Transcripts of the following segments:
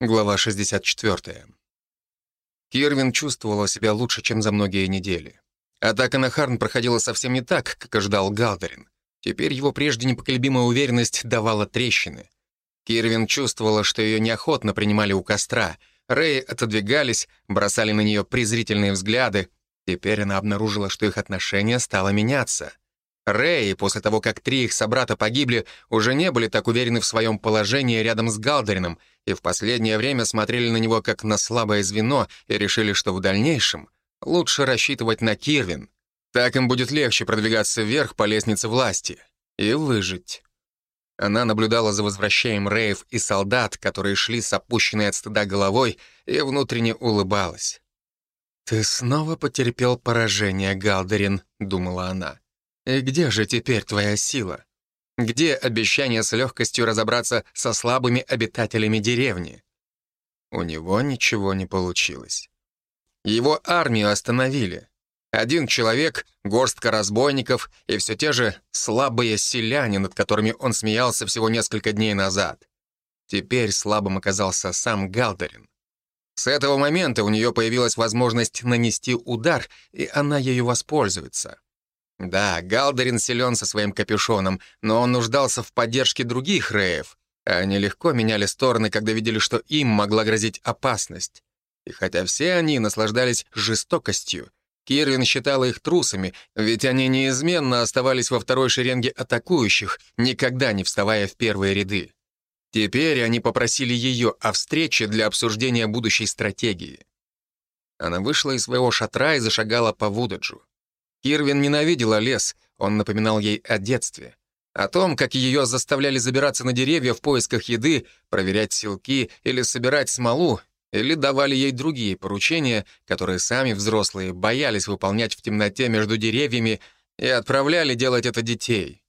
Глава 64. Кирвин чувствовала себя лучше, чем за многие недели. Атака на Харн проходила совсем не так, как ожидал Галдерин. Теперь его прежде непоколебимая уверенность давала трещины. Кирвин чувствовала, что ее неохотно принимали у костра. Рэй отодвигались, бросали на нее презрительные взгляды. Теперь она обнаружила, что их отношение стало меняться — Рэй, после того, как три их собрата погибли, уже не были так уверены в своем положении рядом с Галдерином и в последнее время смотрели на него как на слабое звено и решили, что в дальнейшем лучше рассчитывать на Кирвин. Так им будет легче продвигаться вверх по лестнице власти и выжить. Она наблюдала за возвращением Рэев и солдат, которые шли с опущенной от стыда головой, и внутренне улыбалась. «Ты снова потерпел поражение, Галдерин», — думала она. И где же теперь твоя сила? Где обещание с легкостью разобраться со слабыми обитателями деревни? У него ничего не получилось. Его армию остановили. Один человек, горстка разбойников и все те же слабые селяне, над которыми он смеялся всего несколько дней назад. Теперь слабым оказался сам Галдерин. С этого момента у нее появилась возможность нанести удар, и она ею воспользуется. Да, Галдерин силен со своим капюшоном, но он нуждался в поддержке других Реев. Они легко меняли стороны, когда видели, что им могла грозить опасность. И хотя все они наслаждались жестокостью, Кирвин считала их трусами, ведь они неизменно оставались во второй шеренге атакующих, никогда не вставая в первые ряды. Теперь они попросили ее о встрече для обсуждения будущей стратегии. Она вышла из своего шатра и зашагала по Вудаджу. Кирвин ненавидела лес, он напоминал ей о детстве. О том, как ее заставляли забираться на деревья в поисках еды, проверять силки или собирать смолу, или давали ей другие поручения, которые сами взрослые боялись выполнять в темноте между деревьями и отправляли делать это детей.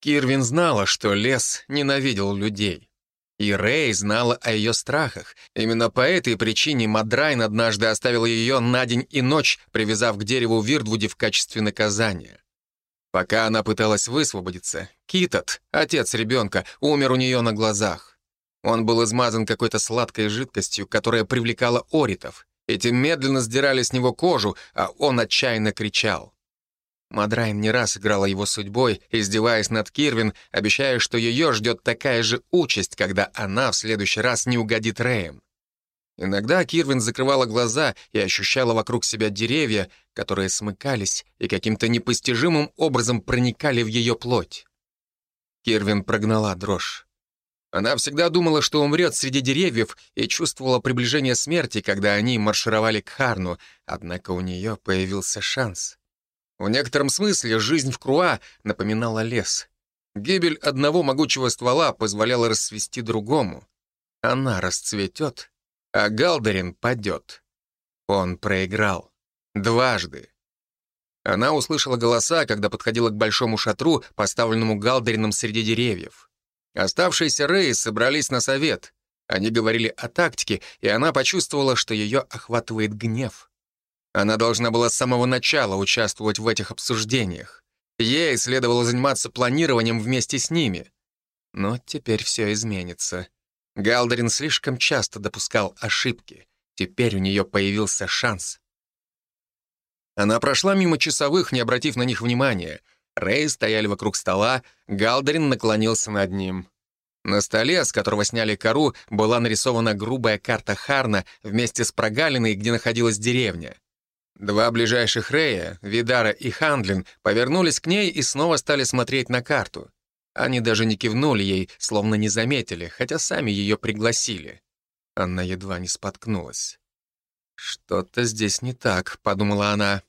Кирвин знала, что лес ненавидел людей. И Рэй знала о ее страхах. Именно по этой причине Мадрайн однажды оставил ее на день и ночь, привязав к дереву в Вирдвуде в качестве наказания. Пока она пыталась высвободиться, Китот, отец ребенка, умер у нее на глазах. Он был измазан какой-то сладкой жидкостью, которая привлекала оритов. Эти медленно сдирали с него кожу, а он отчаянно кричал. Мадрайн не раз играла его судьбой, издеваясь над Кирвин, обещая, что ее ждет такая же участь, когда она в следующий раз не угодит Рэем. Иногда Кирвин закрывала глаза и ощущала вокруг себя деревья, которые смыкались и каким-то непостижимым образом проникали в ее плоть. Кирвин прогнала дрожь. Она всегда думала, что умрет среди деревьев и чувствовала приближение смерти, когда они маршировали к Харну, однако у нее появился шанс. В некотором смысле жизнь в Круа напоминала лес. Гибель одного могучего ствола позволяла расцвести другому. Она расцветет, а Галдерин падет. Он проиграл. Дважды. Она услышала голоса, когда подходила к большому шатру, поставленному Галдерином среди деревьев. Оставшиеся Рэй собрались на совет. Они говорили о тактике, и она почувствовала, что ее охватывает гнев. Она должна была с самого начала участвовать в этих обсуждениях. Ей следовало заниматься планированием вместе с ними. Но теперь все изменится. Галдерин слишком часто допускал ошибки. Теперь у нее появился шанс. Она прошла мимо часовых, не обратив на них внимания. Рэй стояли вокруг стола, Галдерин наклонился над ним. На столе, с которого сняли кору, была нарисована грубая карта Харна вместе с прогалиной, где находилась деревня. Два ближайших Рея, Видара и Хандлин, повернулись к ней и снова стали смотреть на карту. Они даже не кивнули ей, словно не заметили, хотя сами ее пригласили. Она едва не споткнулась. «Что-то здесь не так», — подумала она.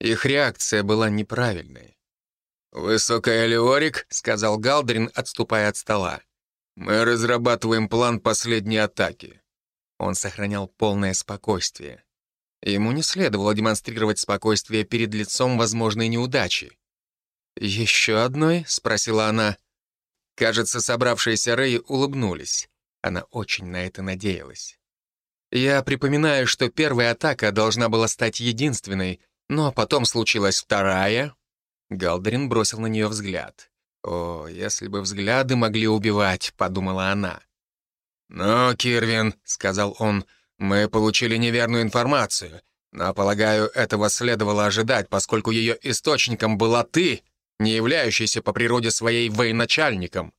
Их реакция была неправильной. «Высокая Леорик», — сказал Галдрин, отступая от стола. «Мы разрабатываем план последней атаки». Он сохранял полное спокойствие. Ему не следовало демонстрировать спокойствие перед лицом возможной неудачи. «Еще одной?» — спросила она. Кажется, собравшиеся Рэй улыбнулись. Она очень на это надеялась. Я припоминаю, что первая атака должна была стать единственной, но потом случилась вторая. Галдерин бросил на нее взгляд. «О, если бы взгляды могли убивать», — подумала она. «Ну, Кирвин», — сказал он, — «мы получили неверную информацию, но, полагаю, этого следовало ожидать, поскольку ее источником была ты, не являющийся по природе своей военачальником».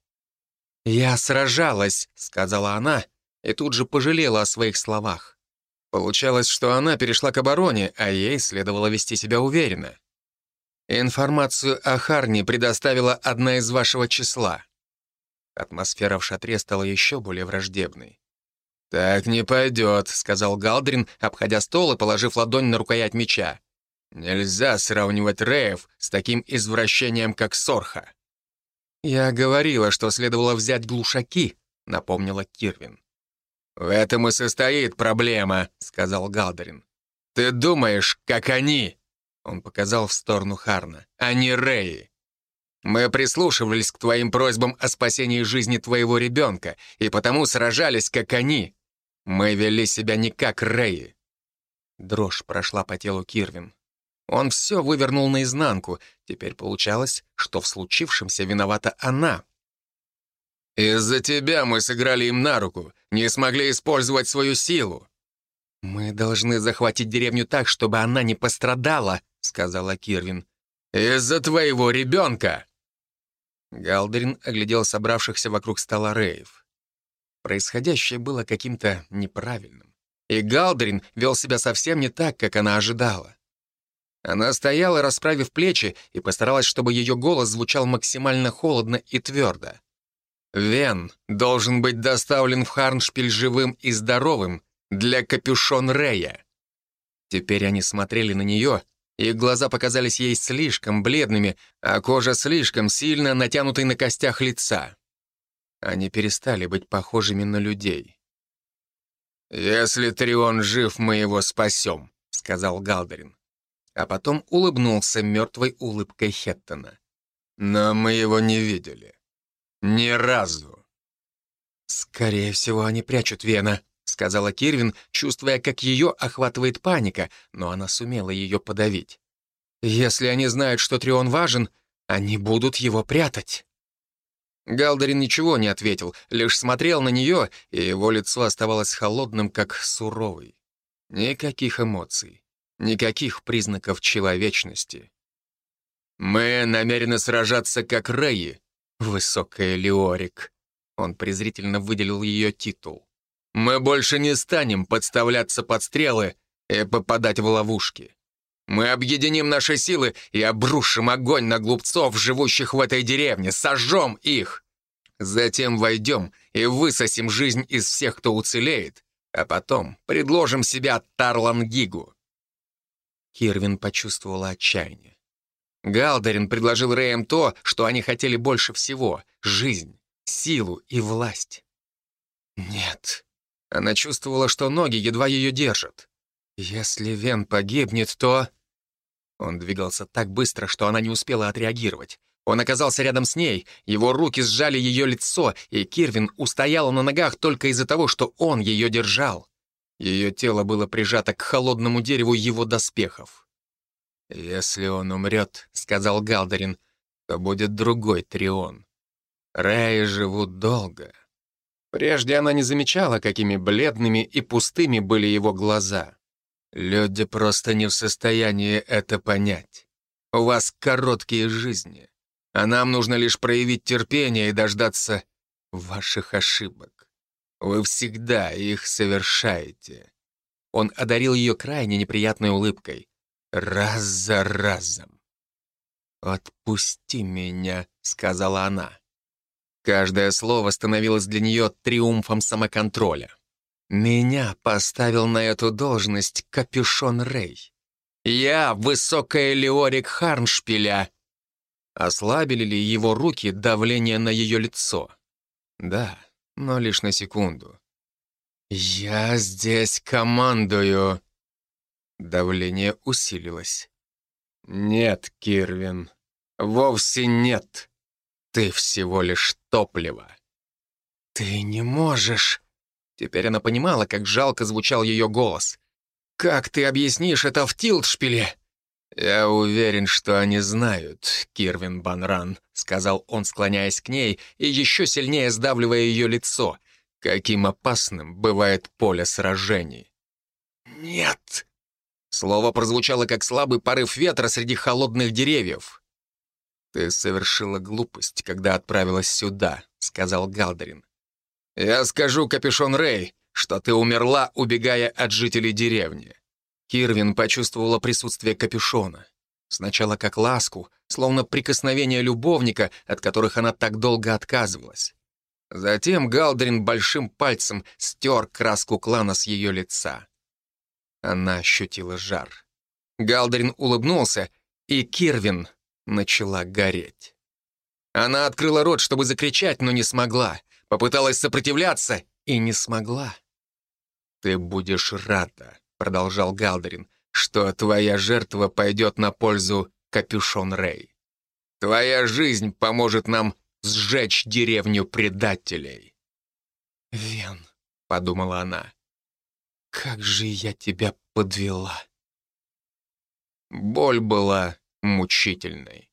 «Я сражалась», — сказала она, и тут же пожалела о своих словах. Получалось, что она перешла к обороне, а ей следовало вести себя уверенно. «Информацию о Харне предоставила одна из вашего числа». Атмосфера в шатре стала еще более враждебной. «Так не пойдет», — сказал Галдрин, обходя стол и положив ладонь на рукоять меча. «Нельзя сравнивать Реев с таким извращением, как Сорха». «Я говорила, что следовало взять глушаки», — напомнила Кирвин. «В этом и состоит проблема», — сказал Галдерин. «Ты думаешь, как они?» Он показал в сторону Харна. «Они Реи. Мы прислушивались к твоим просьбам о спасении жизни твоего ребенка, и потому сражались, как они. Мы вели себя не как Реи». Дрожь прошла по телу Кирвин. Он все вывернул наизнанку. Теперь получалось, что в случившемся виновата она. «Из-за тебя мы сыграли им на руку, не смогли использовать свою силу». «Мы должны захватить деревню так, чтобы она не пострадала», — сказала Кирвин. «Из-за твоего ребенка!» Галдерин оглядел собравшихся вокруг стола Реев. Происходящее было каким-то неправильным. И Галдерин вел себя совсем не так, как она ожидала. Она стояла, расправив плечи, и постаралась, чтобы ее голос звучал максимально холодно и твердо. «Вен должен быть доставлен в Харншпиль живым и здоровым для капюшон Рея». Теперь они смотрели на нее, их глаза показались ей слишком бледными, а кожа слишком сильно натянутой на костях лица. Они перестали быть похожими на людей. «Если Трион жив, мы его спасем», — сказал Галдерин. А потом улыбнулся мертвой улыбкой Хеттона. «Но мы его не видели. Ни разу». «Скорее всего, они прячут Вена», — сказала Кирвин, чувствуя, как ее охватывает паника, но она сумела ее подавить. «Если они знают, что Трион важен, они будут его прятать». Галдерин ничего не ответил, лишь смотрел на нее, и его лицо оставалось холодным, как суровый. Никаких эмоций, никаких признаков человечности. «Мы намерены сражаться, как Реи, высокая Леорик». Он презрительно выделил ее титул. Мы больше не станем подставляться под стрелы и попадать в ловушки. Мы объединим наши силы и обрушим огонь на глупцов, живущих в этой деревне, сожжем их. Затем войдем и высосим жизнь из всех, кто уцелеет, а потом предложим себя Тарлангигу. Кирвин почувствовала отчаяние. Галдерин предложил Рэям то, что они хотели больше всего — жизнь, силу и власть. Нет, она чувствовала, что ноги едва ее держат. Если Вен погибнет, то... Он двигался так быстро, что она не успела отреагировать. Он оказался рядом с ней, его руки сжали ее лицо, и Кирвин устояла на ногах только из-за того, что он ее держал. Ее тело было прижато к холодному дереву его доспехов. «Если он умрет», — сказал Галдарин, — «то будет другой Трион. Раи живут долго». Прежде она не замечала, какими бледными и пустыми были его глаза. Люди просто не в состоянии это понять. У вас короткие жизни, а нам нужно лишь проявить терпение и дождаться ваших ошибок. Вы всегда их совершаете. Он одарил ее крайне неприятной улыбкой. Раз за разом. «Отпусти меня», — сказала она. Каждое слово становилось для нее триумфом самоконтроля. Меня поставил на эту должность капюшон Рэй. Я высокая Леорик Харншпиля. Ослабили ли его руки давление на ее лицо? Да, но лишь на секунду. «Я здесь командую!» Давление усилилось. «Нет, Кирвин, вовсе нет!» Ты всего лишь топливо. Ты не можешь. Теперь она понимала, как жалко звучал ее голос. Как ты объяснишь это в Тилдшпиле? «Я уверен, что они знают, Кирвин Банран», — сказал он, склоняясь к ней и еще сильнее сдавливая ее лицо. каким опасным бывает поле сражений. «Нет!» Слово прозвучало, как слабый порыв ветра среди холодных деревьев. «Ты совершила глупость, когда отправилась сюда», — сказал Галдерин. «Я скажу, Капюшон Рэй, что ты умерла, убегая от жителей деревни». Кирвин почувствовала присутствие капюшона. Сначала как ласку, словно прикосновение любовника, от которых она так долго отказывалась. Затем Галдерин большим пальцем стер краску клана с ее лица. Она ощутила жар. Галдерин улыбнулся, и Кирвин начала гореть. Она открыла рот, чтобы закричать, но не смогла. Попыталась сопротивляться и не смогла. «Ты будешь рада», — продолжал Галдерин, «что твоя жертва пойдет на пользу Капюшон Рэй. Твоя жизнь поможет нам сжечь деревню предателей». «Вен», — подумала она, как же я тебя подвела. Боль была мучительной.